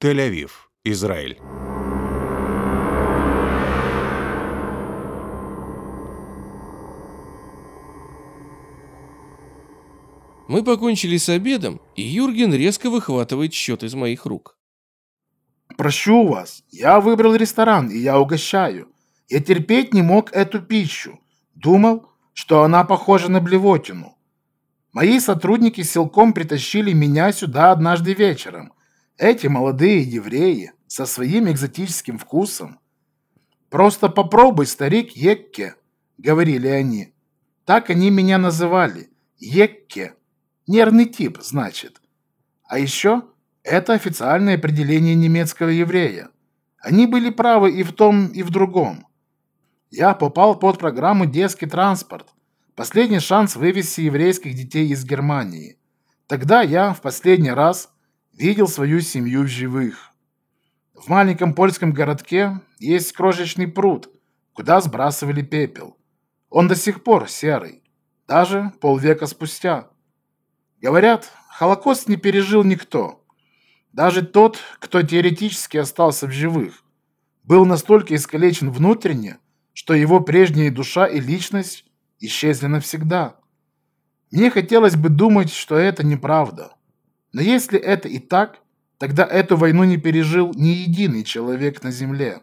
Тель-Авив, Израиль. Мы покончили с обедом, и Юрген резко выхватывает счет из моих рук. Прошу вас, я выбрал ресторан, и я угощаю. Я терпеть не мог эту пищу. Думал, что она похожа на блевотину. Мои сотрудники силком притащили меня сюда однажды вечером. Эти молодые евреи со своим экзотическим вкусом. «Просто попробуй, старик Екке», — говорили они. Так они меня называли. Екке. Нервный тип, значит. А еще это официальное определение немецкого еврея. Они были правы и в том, и в другом. Я попал под программу «Детский транспорт». Последний шанс вывести еврейских детей из Германии. Тогда я в последний раз видел свою семью в живых. В маленьком польском городке есть крошечный пруд, куда сбрасывали пепел. Он до сих пор серый, даже полвека спустя. Говорят, Холокост не пережил никто. Даже тот, кто теоретически остался в живых, был настолько искалечен внутренне, что его прежняя душа и личность исчезли навсегда. Мне хотелось бы думать, что это неправда. Но если это и так, тогда эту войну не пережил ни единый человек на Земле.